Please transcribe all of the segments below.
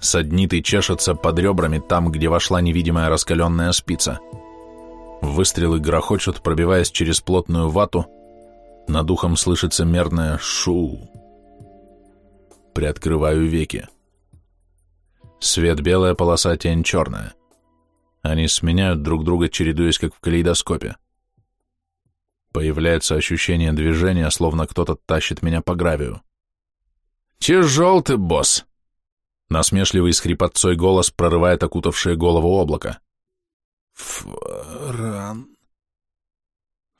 Саднит чешется под ребрами там, где вошла невидимая раскаленная спица. Выстрелы грохочут, пробиваясь через плотную вату. Над ухом слышится мерное «шу». Приоткрываю веки. Свет белая, полоса тень черная. Они сменяют друг друга, чередуясь, как в калейдоскопе. Появляется ощущение движения, словно кто-то тащит меня по гравию. «Тяжел ты, босс!» Насмешливый с хрипотцой голос прорывает окутавшее голову облако. «Фран...»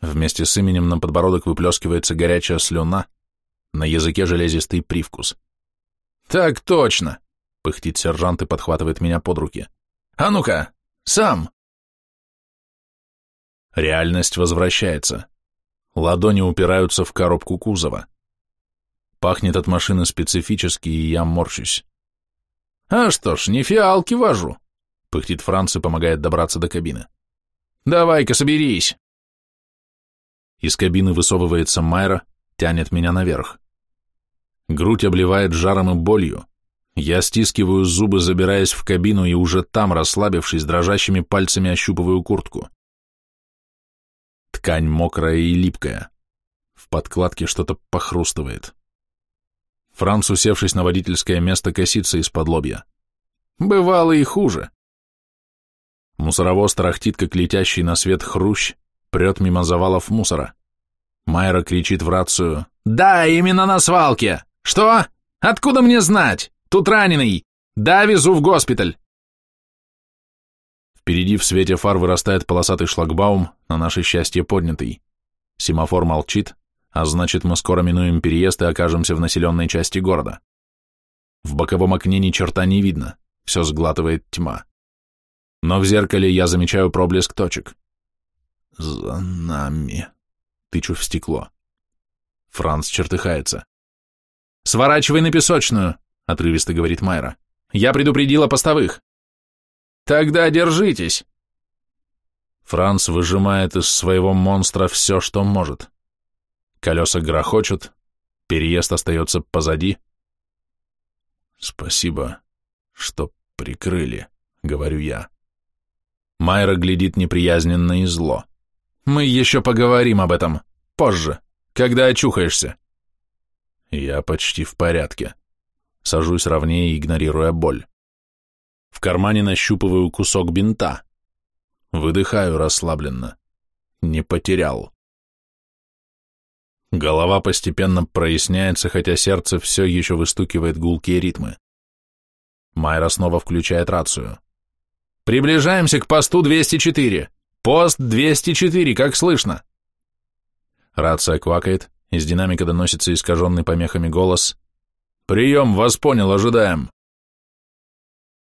Вместе с именем на подбородок выплескивается горячая слюна, на языке железистый привкус. «Так точно!» — пыхтит сержант и подхватывает меня под руки. «А ну-ка, сам!» Реальность возвращается. Ладони упираются в коробку кузова. Пахнет от машины специфически, и я морщусь. «А что ж, не фиалки вожу», — пыхтит Франц и помогает добраться до кабины. «Давай-ка соберись». Из кабины высовывается Майра, тянет меня наверх. Грудь обливает жаром и болью. Я стискиваю зубы, забираясь в кабину, и уже там, расслабившись, дрожащими пальцами ощупываю куртку. Ткань мокрая и липкая. В подкладке что-то похрустывает. Франц, усевшись на водительское место, косится из-под лобья. Бывало и хуже. Мусоровоз тарахтит, как летящий на свет хрущ, прет мимо завалов мусора. Майра кричит в рацию. «Да, именно на свалке! Что? Откуда мне знать? Тут раненый! Да, везу в госпиталь!» Впереди в свете фар вырастает полосатый шлагбаум, на наше счастье поднятый. Семафор молчит, а значит, мы скоро минуем переезд и окажемся в населенной части города. В боковом окне ни черта не видно, все сглатывает тьма. Но в зеркале я замечаю проблеск точек. «За нами», — тычу в стекло. Франц чертыхается. «Сворачивай на песочную», — отрывисто говорит Майра. «Я предупредила постовых». «Тогда держитесь». Франц выжимает из своего монстра все, что может. Колеса грохочут, переезд остается позади. «Спасибо, что прикрыли», — говорю я. Майра глядит неприязненно и зло. «Мы еще поговорим об этом. Позже, когда очухаешься». Я почти в порядке. Сажусь ровнее, игнорируя боль. В кармане нащупываю кусок бинта. Выдыхаю расслабленно. Не потерял. Голова постепенно проясняется, хотя сердце все еще выстукивает гулкие ритмы. Майра снова включает рацию. «Приближаемся к посту 204! Пост 204, как слышно!» Рация квакает, из динамика доносится искаженный помехами голос. «Прием, вас понял, ожидаем!»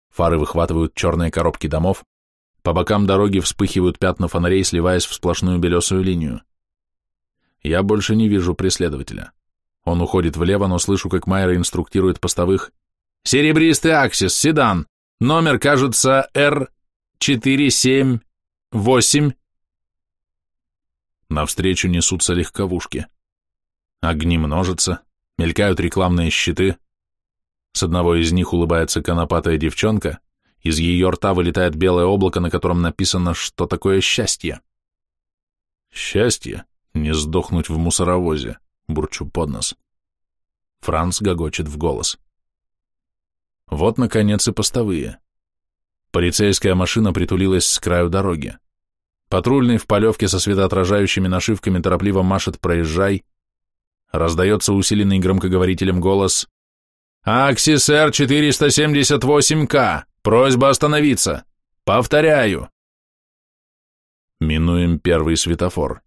Фары выхватывают черные коробки домов, по бокам дороги вспыхивают пятна фонарей, сливаясь в сплошную белесую линию. Я больше не вижу преследователя. Он уходит влево, но слышу, как Майра инструктирует постовых. «Серебристый Аксис, седан. Номер, кажется, Р478». Навстречу несутся легковушки. Огни множатся, мелькают рекламные щиты. С одного из них улыбается конопатая девчонка, из ее рта вылетает белое облако, на котором написано, что такое счастье. Счастье? Не сдохнуть в мусоровозе, бурчу под нос. Франц гогочет в голос. Вот, наконец, и постовые. Полицейская машина притулилась с краю дороги. Патрульный в полевке со светоотражающими нашивками торопливо машет «Проезжай». Раздается усиленный громкоговорителем голос «Аксис Р-478К! Просьба остановиться! Повторяю!» Минуем первый светофор.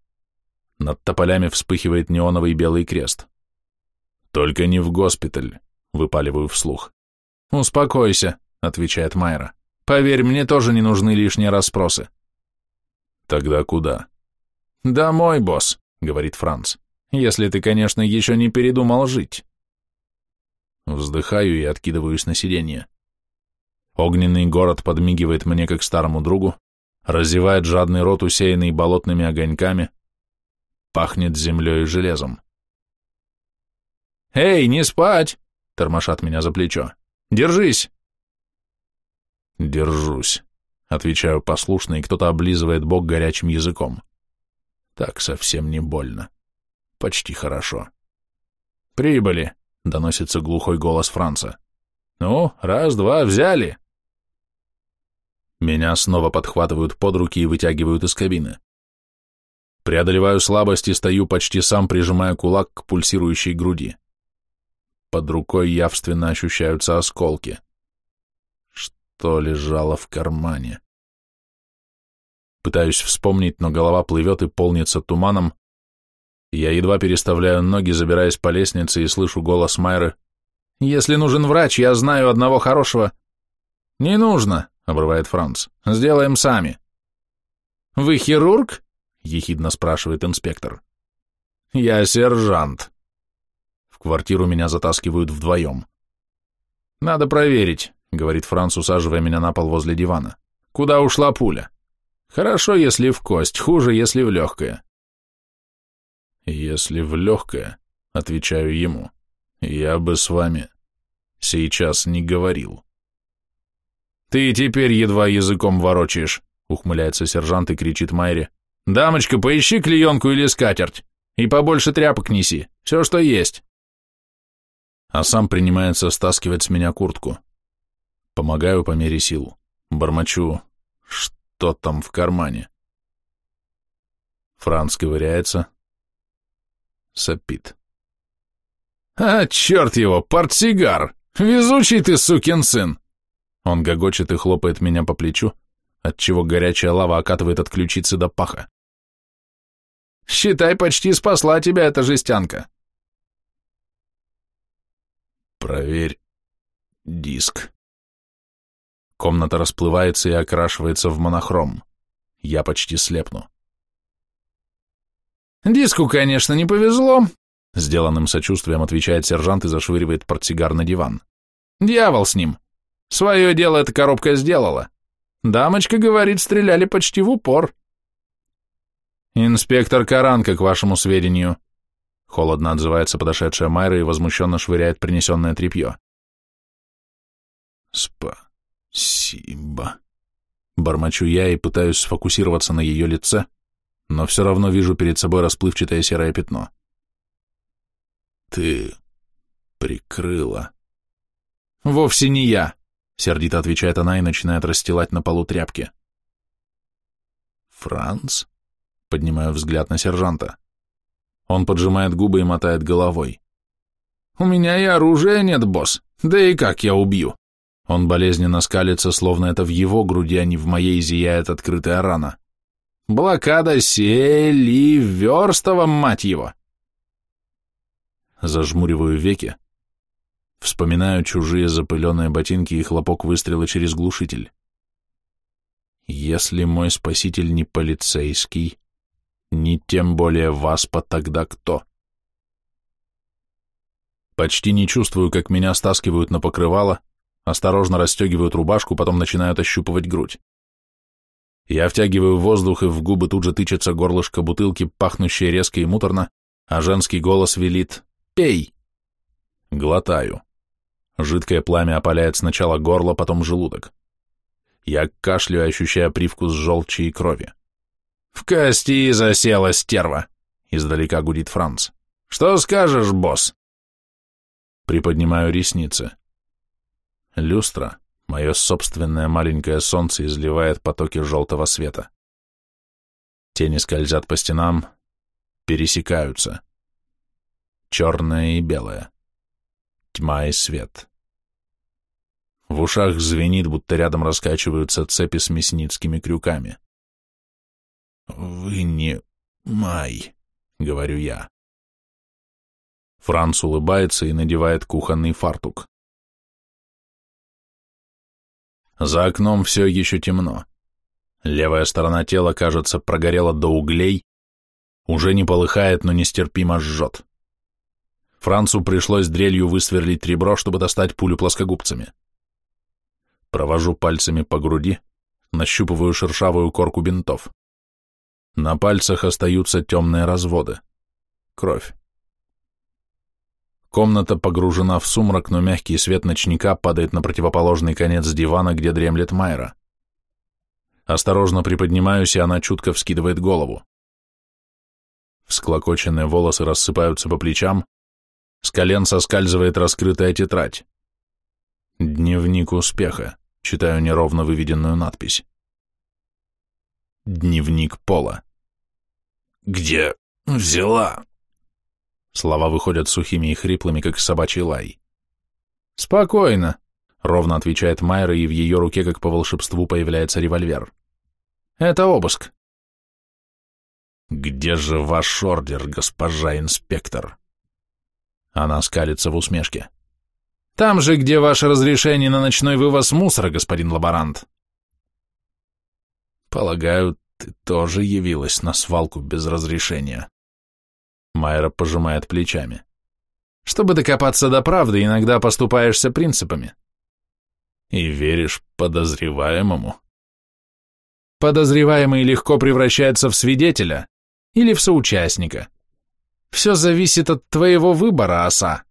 Над тополями вспыхивает неоновый белый крест. «Только не в госпиталь», — выпаливаю вслух. «Успокойся», — отвечает Майра. «Поверь, мне тоже не нужны лишние расспросы». «Тогда куда?» «Домой, босс», — говорит Франц. «Если ты, конечно, еще не передумал жить». Вздыхаю и откидываюсь на сиденье. Огненный город подмигивает мне, как старому другу, разевает жадный рот, усеянный болотными огоньками, Пахнет землей и железом. «Эй, не спать!» — тормошат меня за плечо. «Держись!» Держусь. Отвечаю послушно, и кто-то облизывает бок горячим языком. Так совсем не больно. Почти хорошо. «Прибыли!» — доносится глухой голос Франца. «Ну, раз-два, взяли!» Меня снова подхватывают под руки и вытягивают из кабины. Преодолеваю слабость и стою почти сам, прижимая кулак к пульсирующей груди. Под рукой явственно ощущаются осколки. Что лежало в кармане? Пытаюсь вспомнить, но голова плывет и полнится туманом. Я едва переставляю ноги, забираясь по лестнице, и слышу голос Майры. «Если нужен врач, я знаю одного хорошего». «Не нужно», — обрывает Франц. «Сделаем сами». «Вы хирург?» — ехидно спрашивает инспектор. «Я сержант». В квартиру меня затаскивают вдвоем. «Надо проверить», — говорит Франц, усаживая меня на пол возле дивана. «Куда ушла пуля?» Хорошо, если в кость, хуже, если в легкое. Если в легкое, отвечаю ему, я бы с вами сейчас не говорил. Ты теперь едва языком ворочаешь, ухмыляется сержант и кричит Майре. Дамочка, поищи клеенку или скатерть, и побольше тряпок неси, все, что есть. А сам принимается стаскивать с меня куртку. Помогаю по мере сил. Бормочу, что там в кармане. Франц ковыряется, сопит. «А, черт его, портсигар! Везучий ты, сукин сын!» Он гогочет и хлопает меня по плечу, отчего горячая лава окатывает от ключицы до паха. «Считай, почти спасла тебя эта жестянка!» «Проверь диск», Комната расплывается и окрашивается в монохром. Я почти слепну. «Диску, конечно, не повезло», — сделанным сочувствием отвечает сержант и зашвыривает портсигар на диван. «Дьявол с ним. Свое дело эта коробка сделала. Дамочка говорит, стреляли почти в упор». «Инспектор Каранка, к вашему сведению», — холодно отзывается подошедшая Майра и возмущенно швыряет принесенное тряпье. «Спа», Симба. Бормочу я и пытаюсь сфокусироваться на ее лице, но все равно вижу перед собой расплывчатое серое пятно. Ты прикрыла. Вовсе не я, сердито отвечает она и начинает расстилать на полу тряпки. Франц? Поднимаю взгляд на сержанта. Он поджимает губы и мотает головой. «У меня и оружия нет, босс. Да и как я убью?» Он болезненно скалится, словно это в его груди, а не в моей зияет открытая рана. Блокада сели верстова, мать его! Зажмуриваю веки, вспоминаю чужие запыленные ботинки и хлопок выстрела через глушитель. Если мой спаситель не полицейский, не тем более Васпа, тогда кто? Почти не чувствую, как меня стаскивают на покрывало, осторожно расстегивают рубашку, потом начинают ощупывать грудь. Я втягиваю воздух, и в губы тут же тычется горлышко бутылки, пахнущее резко и муторно, а женский голос велит «Пей!». Глотаю. Жидкое пламя опаляет сначала горло, потом желудок. Я кашляю, ощущая привкус желчи и крови. «В кости засела стерва!» — издалека гудит Франц. «Что скажешь, босс?» Приподнимаю ресницы. Люстра, мое собственное маленькое солнце, изливает потоки желтого света. Тени скользят по стенам, пересекаются. Черное и белое. Тьма и свет. В ушах звенит, будто рядом раскачиваются цепи с мясницкими крюками. «Вы не май», — говорю я. Франц улыбается и надевает кухонный фартук. За окном все еще темно. Левая сторона тела, кажется, прогорела до углей, уже не полыхает, но нестерпимо жжет. Францу пришлось дрелью высверлить ребро, чтобы достать пулю плоскогубцами. Провожу пальцами по груди, нащупываю шершавую корку бинтов. На пальцах остаются темные разводы. Кровь. Комната погружена в сумрак, но мягкий свет ночника падает на противоположный конец дивана, где дремлет Майра. Осторожно приподнимаюсь, и она чутко вскидывает голову. Всклокоченные волосы рассыпаются по плечам, с колен соскальзывает раскрытая тетрадь. «Дневник успеха», — читаю неровно выведенную надпись. «Дневник Пола». «Где взяла?» Слова выходят сухими и хриплыми, как собачий лай. «Спокойно», — ровно отвечает Майра, и в ее руке, как по волшебству, появляется револьвер. «Это обыск». «Где же ваш ордер, госпожа инспектор?» Она скалится в усмешке. «Там же, где ваше разрешение на ночной вывоз мусора, господин лаборант». «Полагаю, ты тоже явилась на свалку без разрешения». Майра пожимает плечами. «Чтобы докопаться до правды, иногда поступаешься принципами». «И веришь подозреваемому?» «Подозреваемый легко превращается в свидетеля или в соучастника. Все зависит от твоего выбора, оса».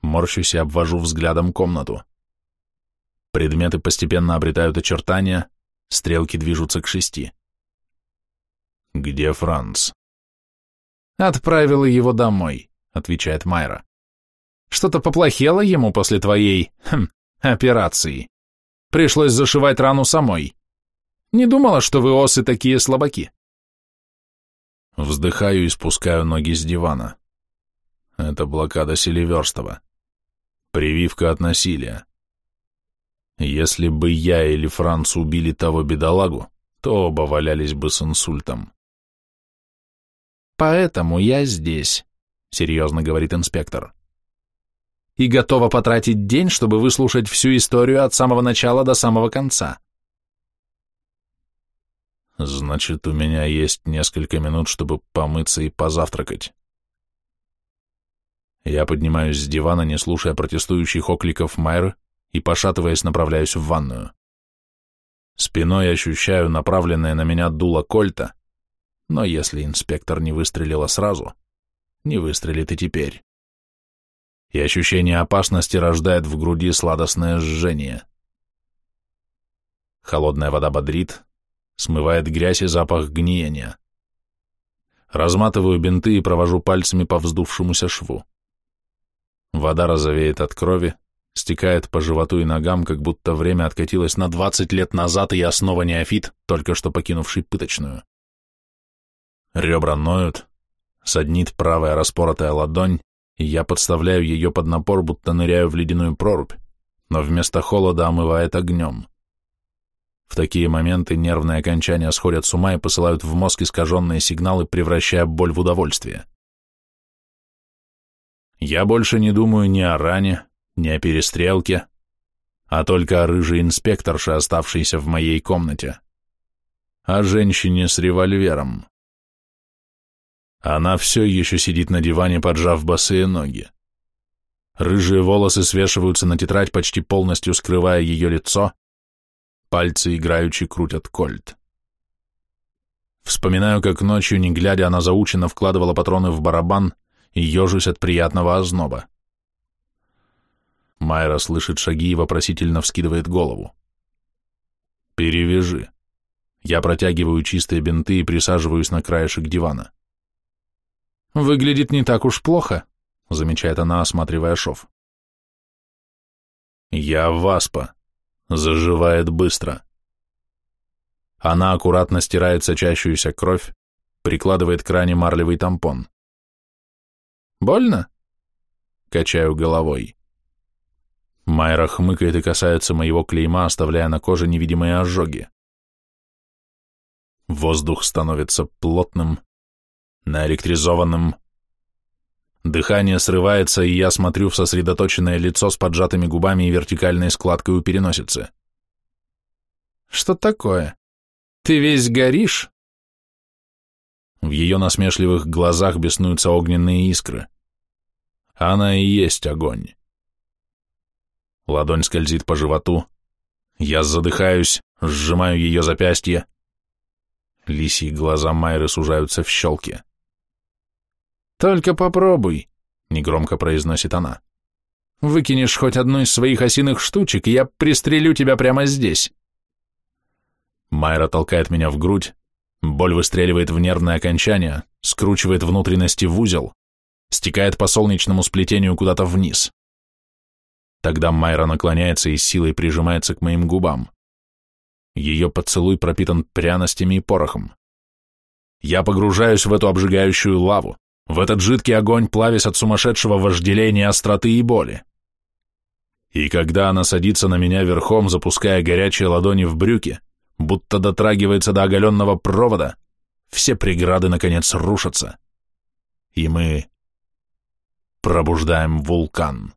Морщусь и обвожу взглядом комнату. Предметы постепенно обретают очертания, стрелки движутся к шести. «Где Франц?» «Отправила его домой», — отвечает Майра. «Что-то поплохело ему после твоей, хм, операции. Пришлось зашивать рану самой. Не думала, что вы осы такие слабаки». Вздыхаю и спускаю ноги с дивана. Это блокада Селиверстова. Прививка от насилия. Если бы я или Франц убили того бедолагу, то оба валялись бы с инсультом. «Поэтому я здесь», — серьезно говорит инспектор. «И готова потратить день, чтобы выслушать всю историю от самого начала до самого конца». «Значит, у меня есть несколько минут, чтобы помыться и позавтракать». Я поднимаюсь с дивана, не слушая протестующих окликов Майры, и, пошатываясь, направляюсь в ванную. Спиной ощущаю направленное на меня дуло кольта, но если инспектор не выстрелила сразу, не выстрелит и теперь. И ощущение опасности рождает в груди сладостное жжение. Холодная вода бодрит, смывает грязь и запах гниения. Разматываю бинты и провожу пальцами по вздувшемуся шву. Вода розовеет от крови, стекает по животу и ногам, как будто время откатилось на двадцать лет назад, и я снова неофит, только что покинувший пыточную. Ребра ноют, саднит правая распоротая ладонь, и я подставляю ее под напор, будто ныряю в ледяную прорубь, но вместо холода омывает огнем. В такие моменты нервные окончания сходят с ума и посылают в мозг искаженные сигналы, превращая боль в удовольствие. Я больше не думаю ни о ране, ни о перестрелке, а только о рыжей инспекторше, оставшейся в моей комнате, о женщине с револьвером. Она все еще сидит на диване, поджав босые ноги. Рыжие волосы свешиваются на тетрадь, почти полностью скрывая ее лицо. Пальцы играючи крутят кольт. Вспоминаю, как ночью, не глядя, она заученно вкладывала патроны в барабан и ежусь от приятного озноба. Майра слышит шаги и вопросительно вскидывает голову. «Перевяжи». Я протягиваю чистые бинты и присаживаюсь на краешек дивана. «Выглядит не так уж плохо», — замечает она, осматривая шов. «Я васпа. Заживает быстро». Она аккуратно стирает сочащуюся кровь, прикладывает к ране марлевый тампон. «Больно?» Качаю головой. Майра хмыкает и касается моего клейма, оставляя на коже невидимые ожоги. Воздух становится плотным, наэлектризованным. Дыхание срывается, и я смотрю в сосредоточенное лицо с поджатыми губами и вертикальной складкой у переносицы. «Что такое? Ты весь горишь?» В ее насмешливых глазах беснуются огненные искры. Она и есть огонь. Ладонь скользит по животу. Я задыхаюсь, сжимаю ее запястье. Лисьи глаза Майры сужаются в щелки. Только попробуй. — негромко произносит она. «Выкинешь хоть одну из своих осиных штучек, и я пристрелю тебя прямо здесь». Майра толкает меня в грудь, боль выстреливает в нервное окончание, скручивает внутренности в узел, стекает по солнечному сплетению куда-то вниз. Тогда Майра наклоняется и силой прижимается к моим губам. Ее поцелуй пропитан пряностями и порохом. Я погружаюсь в эту обжигающую лаву, в этот жидкий огонь, плавясь от сумасшедшего вожделения, остроты и боли. И когда она садится на меня верхом, запуская горячие ладони в брюки, будто дотрагивается до оголенного провода, все преграды, наконец, рушатся. И мы пробуждаем вулкан.